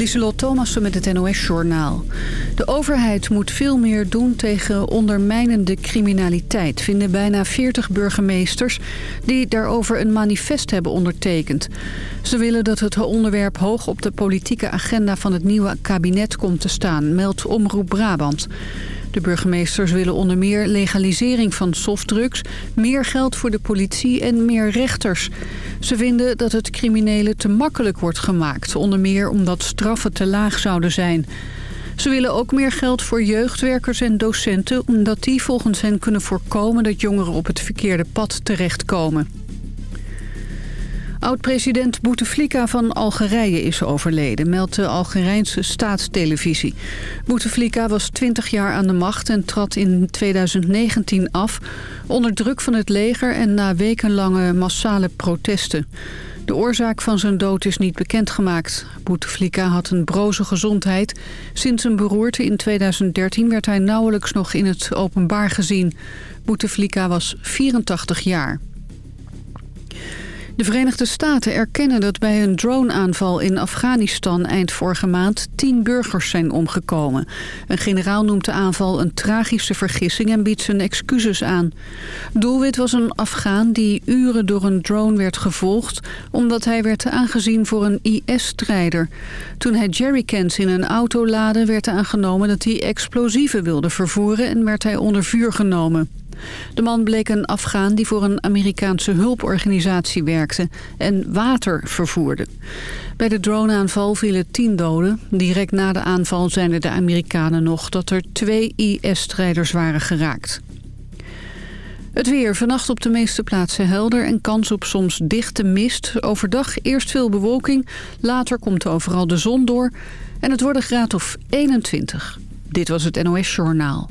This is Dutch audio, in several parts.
Lieselot Thomassen met het NOS-journaal. De overheid moet veel meer doen tegen ondermijnende criminaliteit... vinden bijna 40 burgemeesters die daarover een manifest hebben ondertekend. Ze willen dat het onderwerp hoog op de politieke agenda van het nieuwe kabinet komt te staan... meldt Omroep Brabant. De burgemeesters willen onder meer legalisering van softdrugs... meer geld voor de politie en meer rechters. Ze vinden dat het criminelen te makkelijk wordt gemaakt... onder meer omdat straffen te laag zouden zijn... Ze willen ook meer geld voor jeugdwerkers en docenten... omdat die volgens hen kunnen voorkomen dat jongeren op het verkeerde pad terechtkomen. Oud-president Bouteflika van Algerije is overleden, meldt de Algerijnse staatstelevisie. Bouteflika was 20 jaar aan de macht en trad in 2019 af... onder druk van het leger en na wekenlange massale protesten. De oorzaak van zijn dood is niet bekendgemaakt. Bouteflika had een broze gezondheid. Sinds een beroerte in 2013 werd hij nauwelijks nog in het openbaar gezien. Bouteflika was 84 jaar. De Verenigde Staten erkennen dat bij een droneaanval in Afghanistan eind vorige maand tien burgers zijn omgekomen. Een generaal noemt de aanval een tragische vergissing en biedt zijn excuses aan. Doelwit was een Afghaan die uren door een drone werd gevolgd omdat hij werd aangezien voor een IS-strijder. Toen hij jerrycans in een auto laadde werd aangenomen dat hij explosieven wilde vervoeren en werd hij onder vuur genomen. De man bleek een Afghaan die voor een Amerikaanse hulporganisatie werkte en water vervoerde. Bij de droneaanval vielen tien doden. Direct na de aanval zeiden de Amerikanen nog dat er twee IS-strijders waren geraakt. Het weer. Vannacht op de meeste plaatsen helder en kans op soms dichte mist. Overdag eerst veel bewolking, later komt overal de zon door. En het wordt een graad of 21. Dit was het NOS Journaal.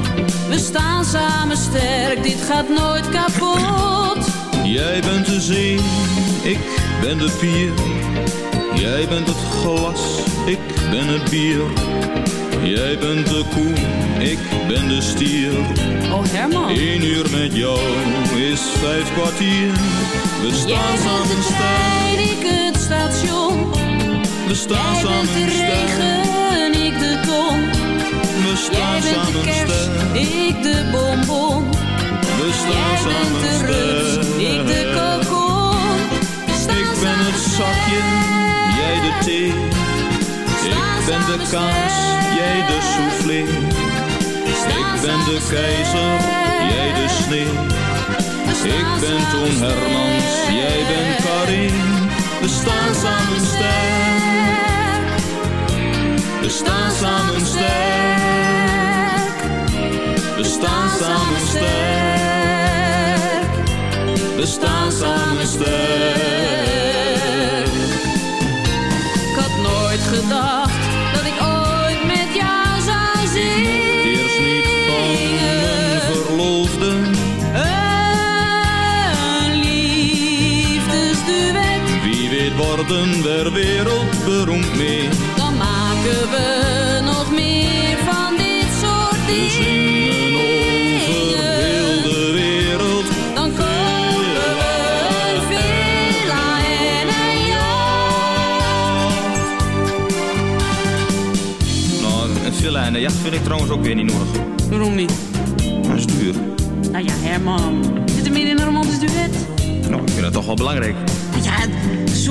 We staan samen sterk, dit gaat nooit kapot. Jij bent de zee, ik ben de pier. Jij bent het glas, ik ben het bier. Jij bent de koe, ik ben de stier. Oh Herman. Eén uur met jou is vijf kwartier. We staan samen trein, ik het station. We staan Jij samen bent de regen, ik de ton. We Jij staan bent de kerst, ik de bonbon. We staan Jij samen bent de rust, ik de kokon. Ik ben het zakje, jij de thee. Ik ben de kaas, jij de soufflé. Ik ben de keizer, jij de sneeuw. Ik ben Toon Hermans, jij bent Karin. We staan samen sterk. We staan samen sterk. We staan samen sterk. We staan samen sterk. Ik had nooit gedacht dat ik ooit met jou zou zingen. Eerst niet van mijn verloofde. Een liefdesduet, Wie weet worden we wereldberoemd mee. Maken we nog meer van dit soort dingen. de wereld. Dan kopen we een villa en een jacht. Nou, een villa en een jacht vind ik trouwens ook weer niet nodig. Waarom niet? Dat is duur. Nou ja, Herman. Zit er meer in een romantisch duet? Nou, ik vind dat toch wel belangrijk.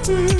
Mm-hmm.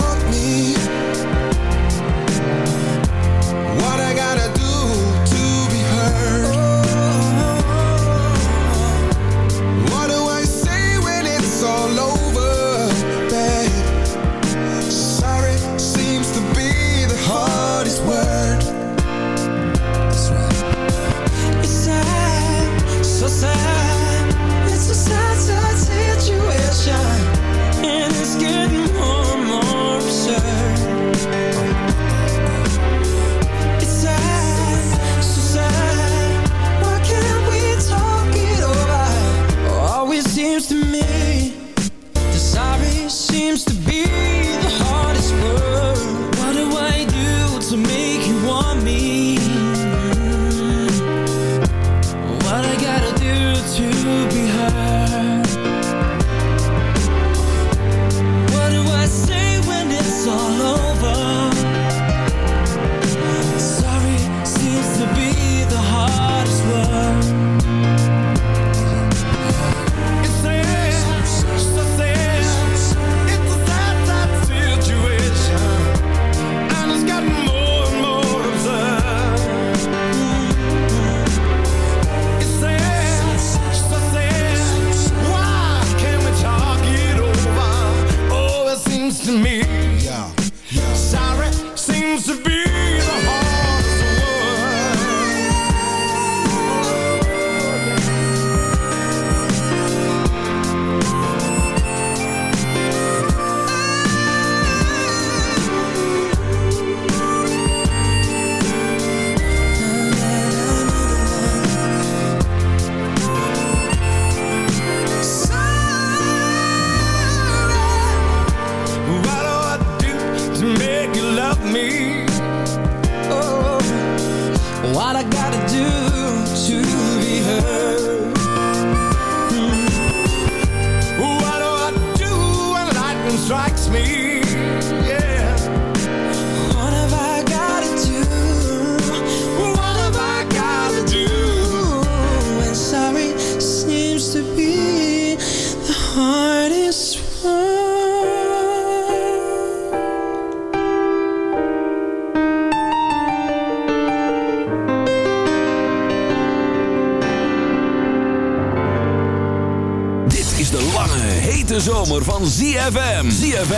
want me.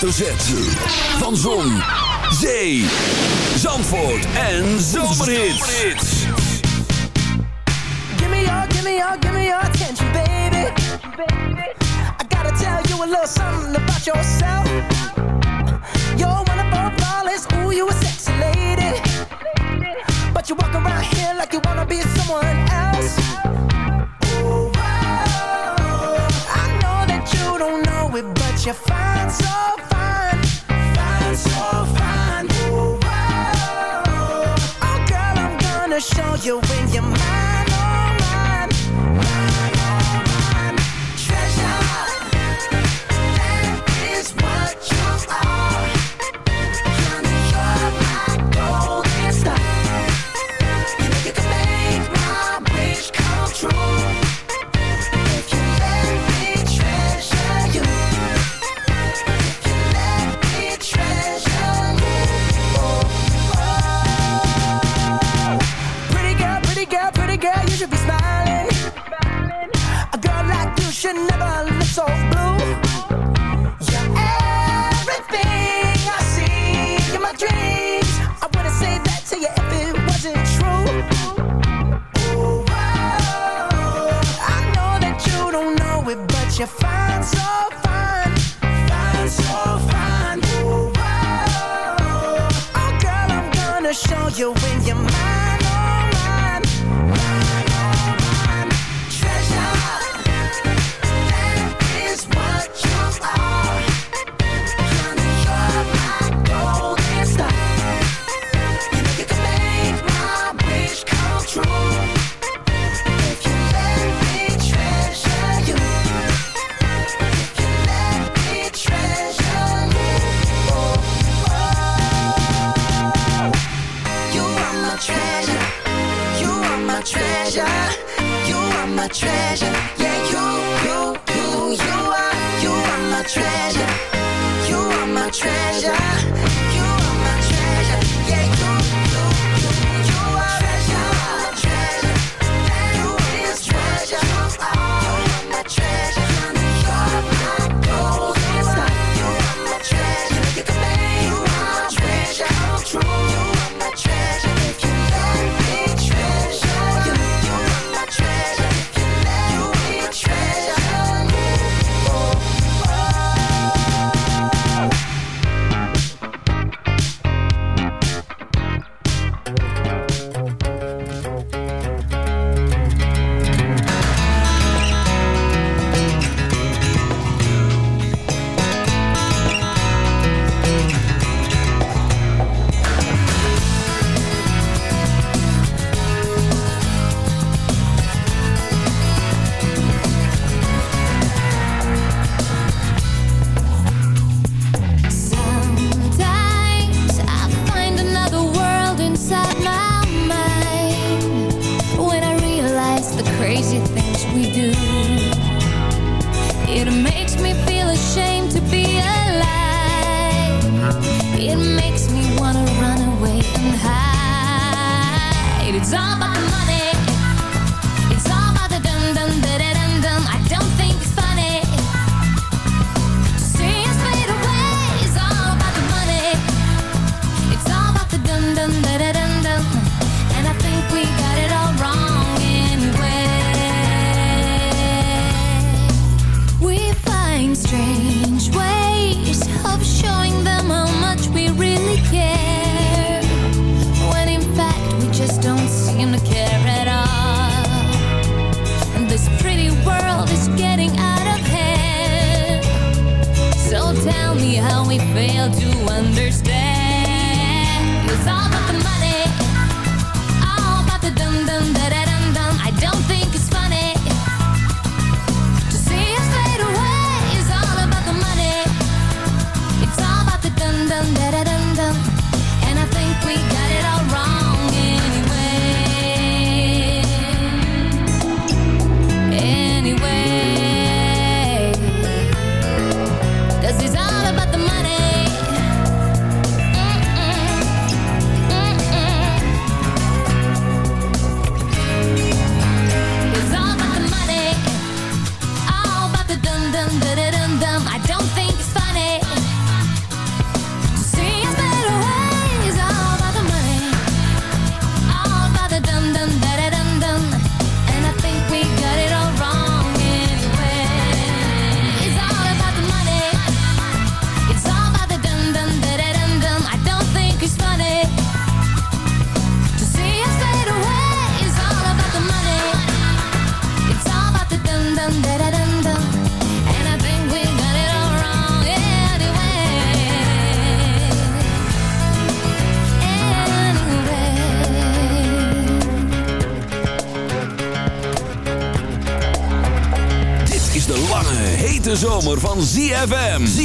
hoofdletter Z. Van Zon, Zee, Zandvoort en Zomerhit. Give me your, give me your, give me your attention, baby. I gotta tell you a little something about yourself.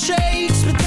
shades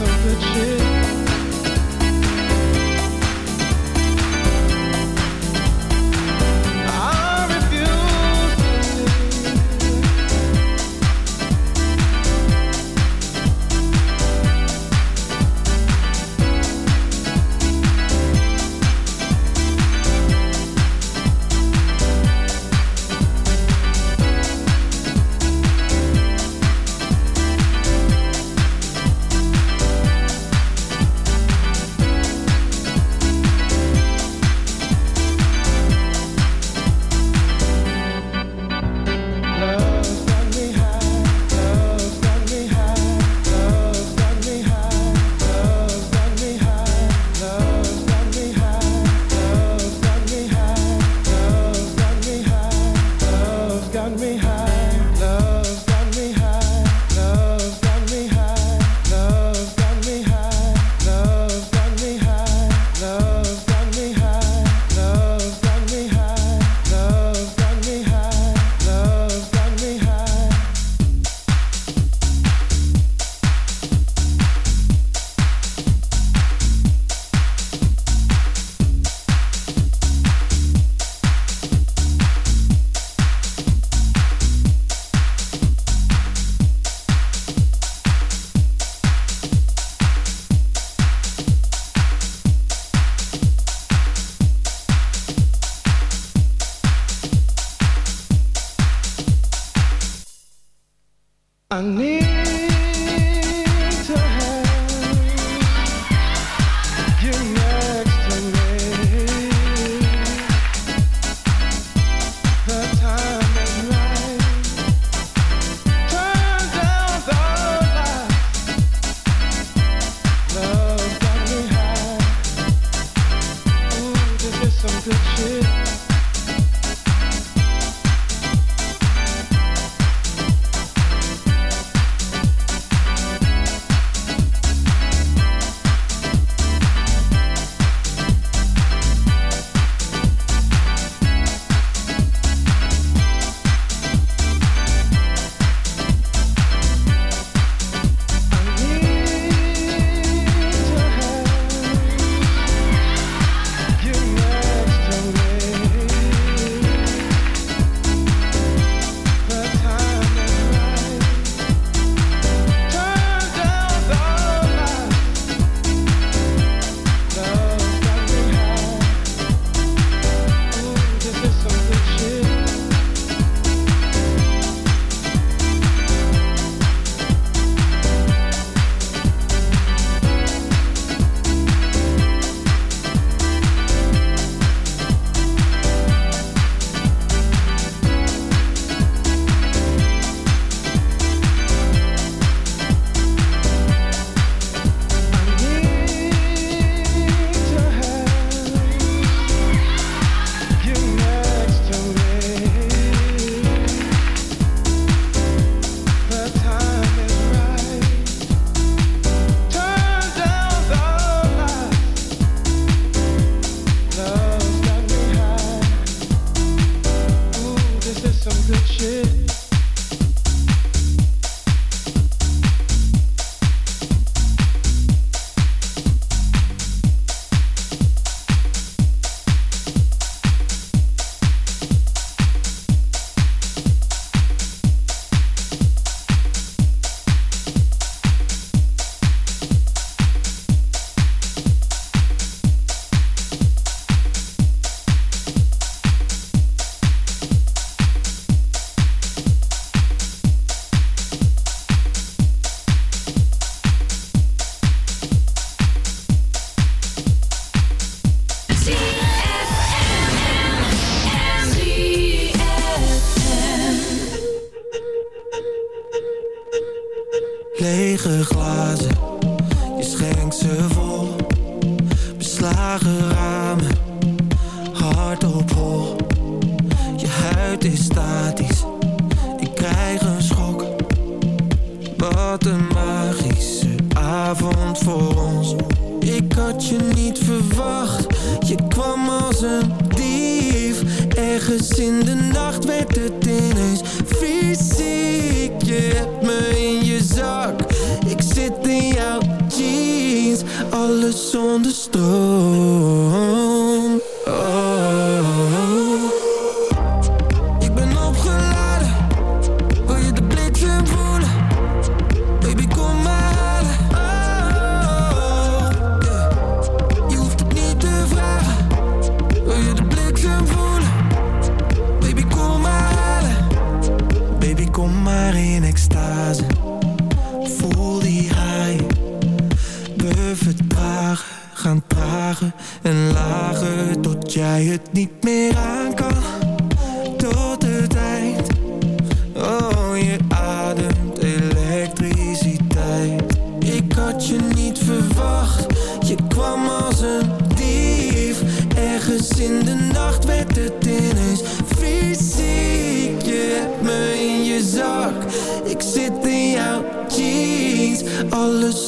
temperature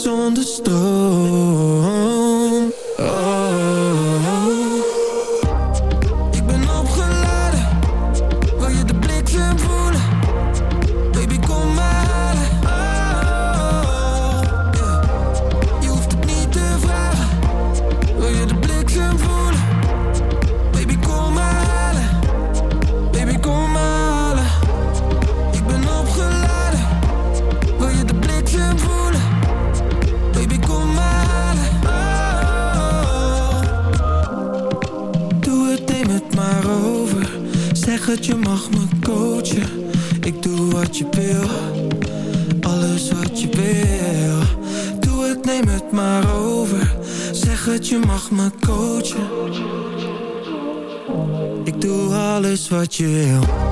zonder stroom. Wat je wil.